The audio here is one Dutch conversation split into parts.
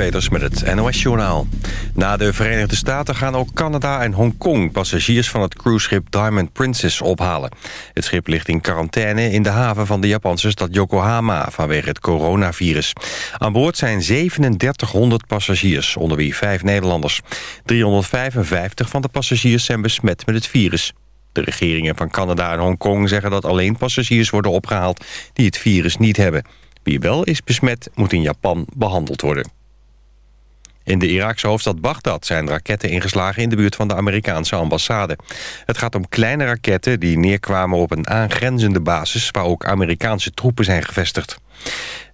Peters met het NOS-journaal. Na de Verenigde Staten gaan ook Canada en Hongkong... passagiers van het cruiseschip Diamond Princess ophalen. Het schip ligt in quarantaine in de haven van de Japanse stad Yokohama... vanwege het coronavirus. Aan boord zijn 3700 passagiers, onder wie vijf Nederlanders. 355 van de passagiers zijn besmet met het virus. De regeringen van Canada en Hongkong zeggen dat alleen passagiers worden opgehaald... die het virus niet hebben... Wie wel is besmet, moet in Japan behandeld worden. In de Iraakse hoofdstad Bagdad zijn raketten ingeslagen in de buurt van de Amerikaanse ambassade. Het gaat om kleine raketten die neerkwamen op een aangrenzende basis waar ook Amerikaanse troepen zijn gevestigd.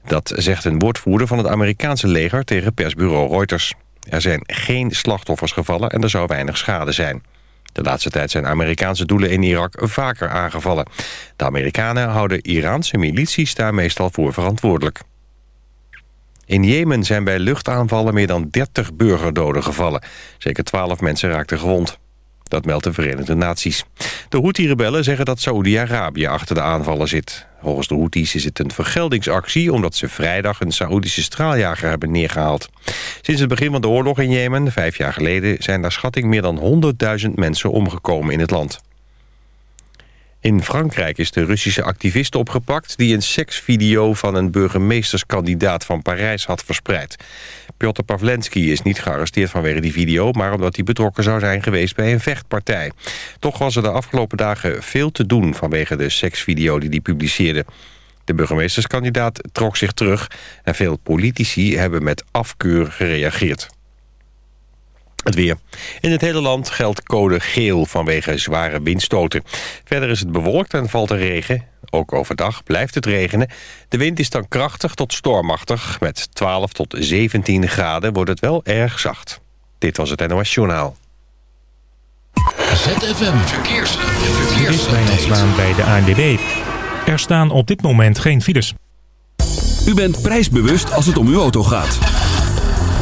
Dat zegt een woordvoerder van het Amerikaanse leger tegen persbureau Reuters. Er zijn geen slachtoffers gevallen en er zou weinig schade zijn. De laatste tijd zijn Amerikaanse doelen in Irak vaker aangevallen. De Amerikanen houden Iraanse milities daar meestal voor verantwoordelijk. In Jemen zijn bij luchtaanvallen meer dan 30 burgerdoden gevallen. Zeker 12 mensen raakten gewond. Dat meldt de Verenigde Naties. De Houthi-rebellen zeggen dat Saoedi-Arabië achter de aanvallen zit. Volgens de Houthis is het een vergeldingsactie... omdat ze vrijdag een Saoedische straaljager hebben neergehaald. Sinds het begin van de oorlog in Jemen, vijf jaar geleden... zijn naar schatting meer dan 100.000 mensen omgekomen in het land. In Frankrijk is de Russische activist opgepakt... die een seksvideo van een burgemeesterskandidaat van Parijs had verspreid. Piotr Pavlensky is niet gearresteerd vanwege die video... maar omdat hij betrokken zou zijn geweest bij een vechtpartij. Toch was er de afgelopen dagen veel te doen... vanwege de seksvideo die hij publiceerde. De burgemeesterskandidaat trok zich terug... en veel politici hebben met afkeur gereageerd. Het weer. In het hele land geldt code geel vanwege zware windstoten. Verder is het bewolkt en valt er regen. Ook overdag blijft het regenen. De wind is dan krachtig tot stormachtig. Met 12 tot 17 graden wordt het wel erg zacht. Dit was het NOS Journaal. ZFM Verkeers. Verkeers. bij de ANWB. Er staan op dit moment geen files. U bent prijsbewust als het om uw auto gaat.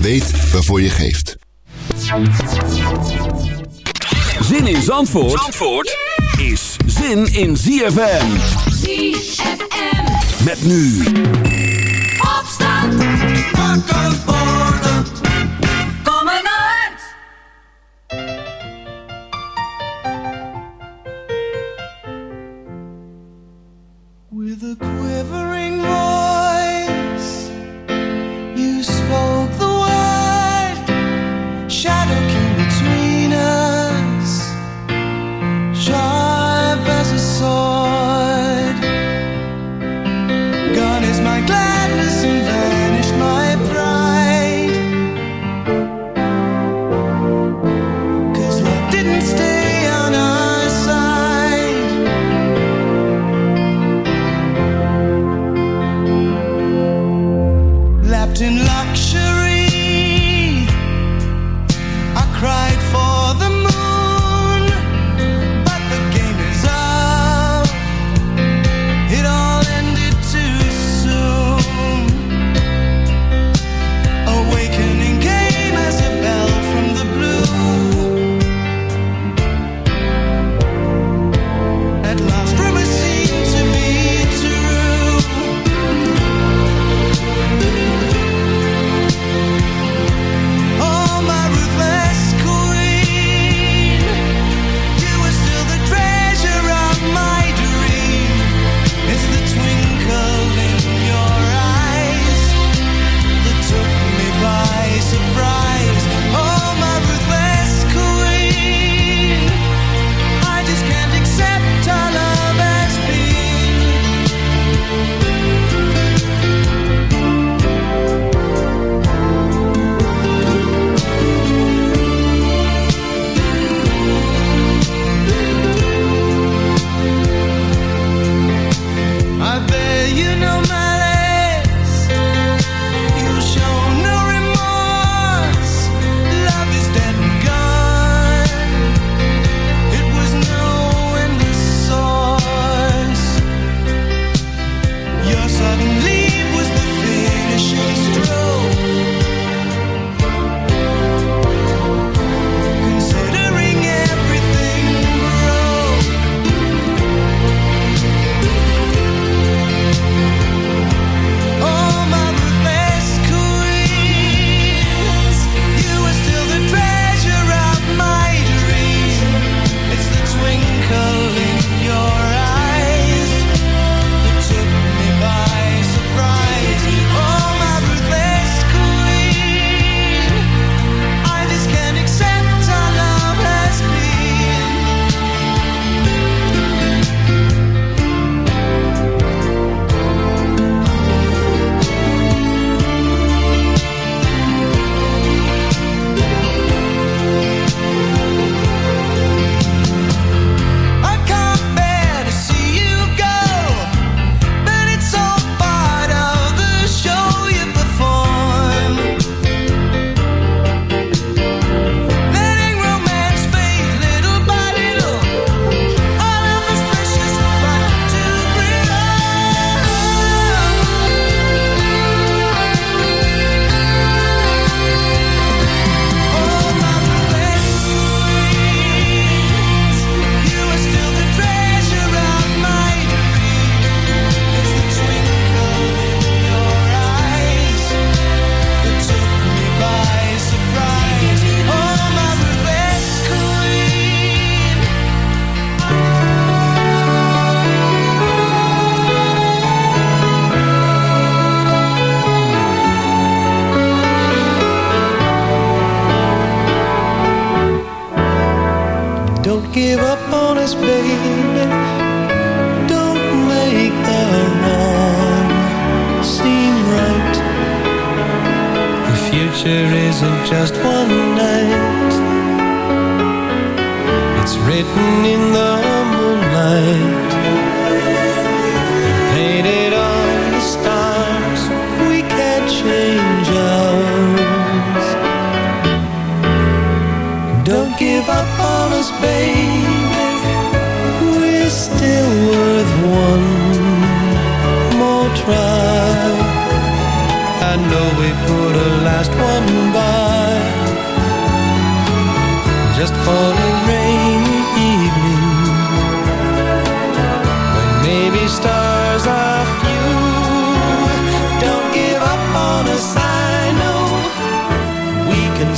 Weet waarvoor je geeft. Zin in Zandvoort, Zandvoort is zin in ZFM. ZFM. Met nu Opstand. Wakker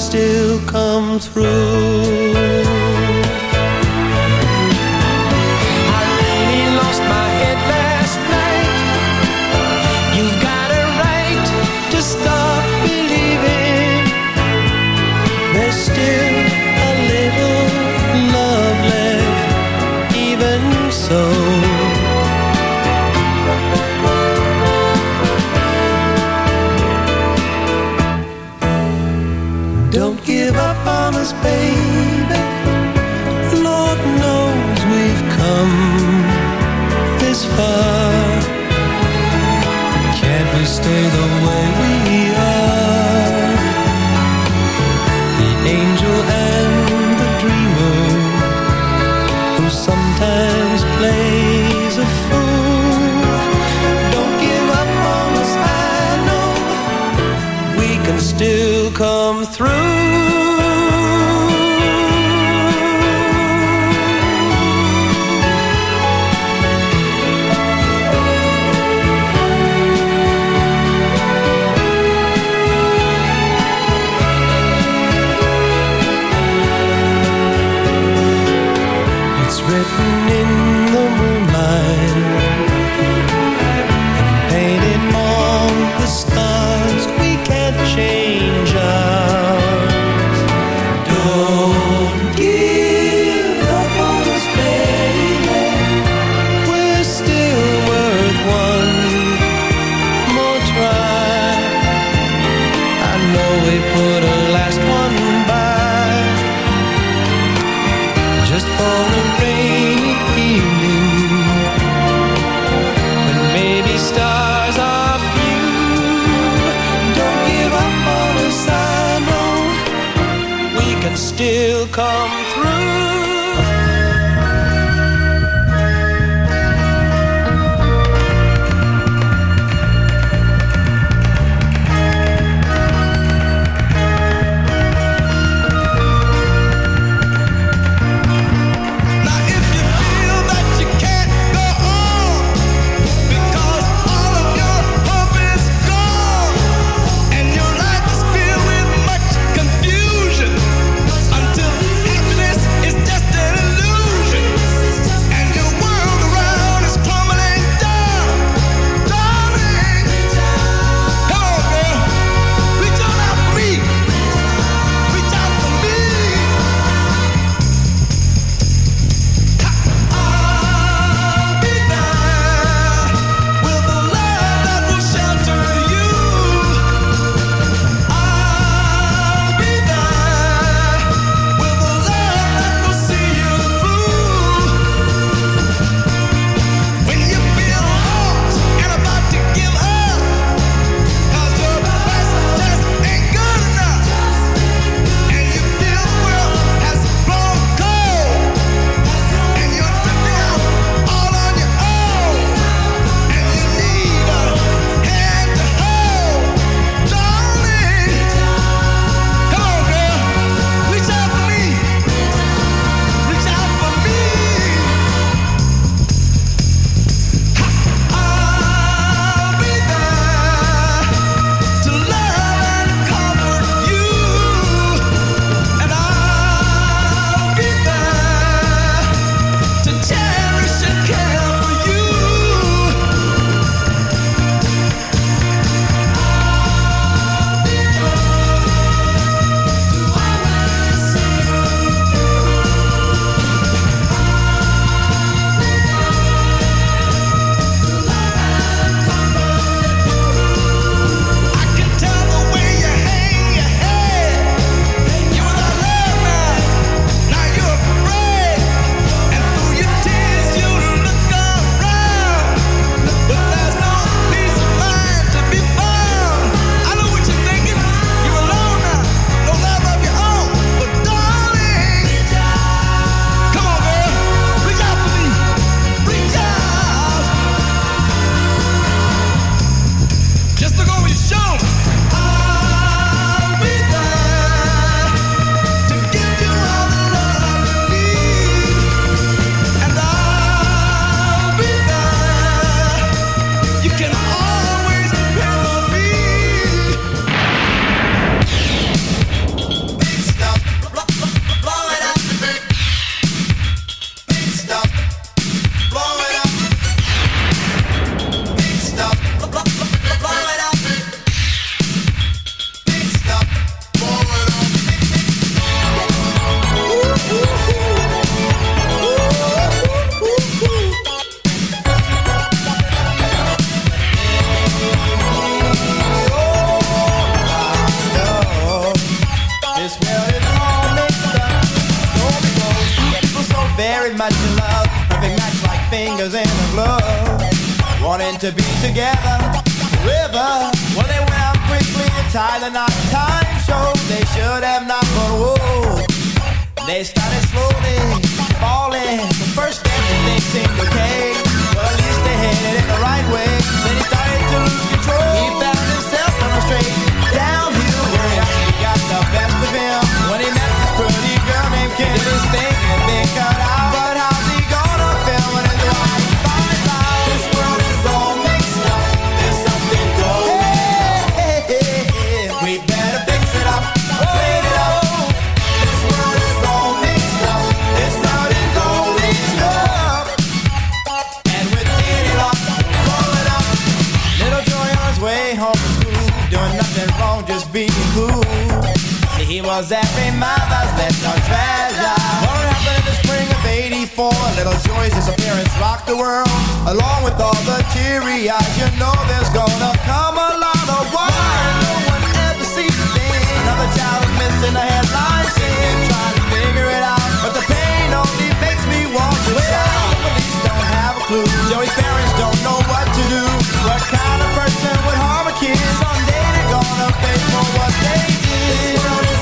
still come through. will come. fingers in a glove, wanting to be together. River, well they went out quickly and tied and not time shows they should have not, but whoa, they started slowly falling. First everything seemed okay, but at least they headed it the right way. Then he started to lose. little joys as her rock the world. Along with all the teary eyes, you know there's gonna come a lot of why no one ever sees a thing. Another child is missing a headline scene, trying to figure it out, but the pain only makes me want to shout. Police don't have a clue. Joey's parents don't know what to do. What kind of person would harm a kid? Someday they're gonna pay for what they did.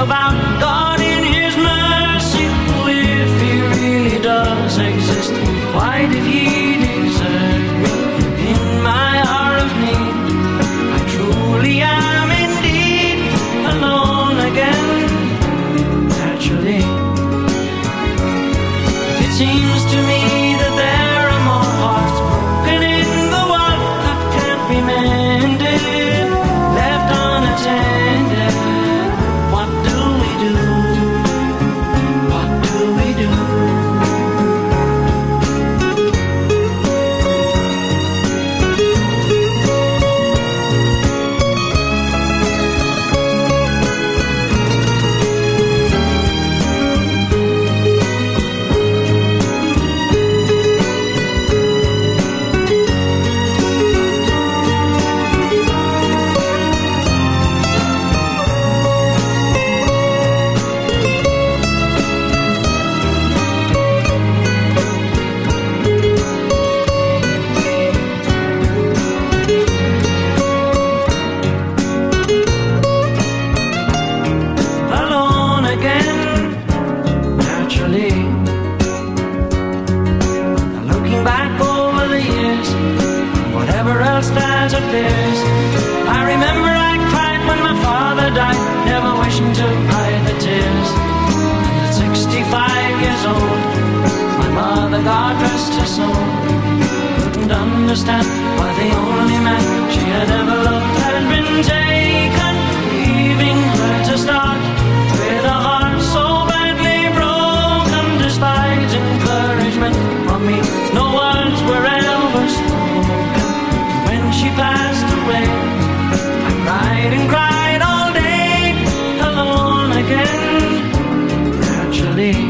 About morning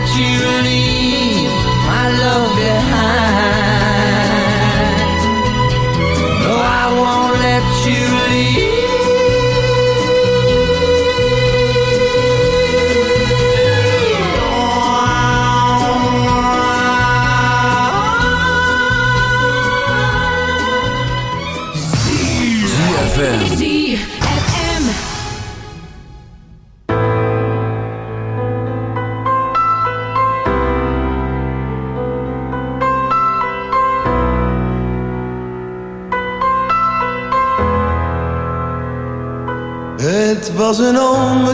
that you leave my love behind.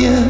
Yeah.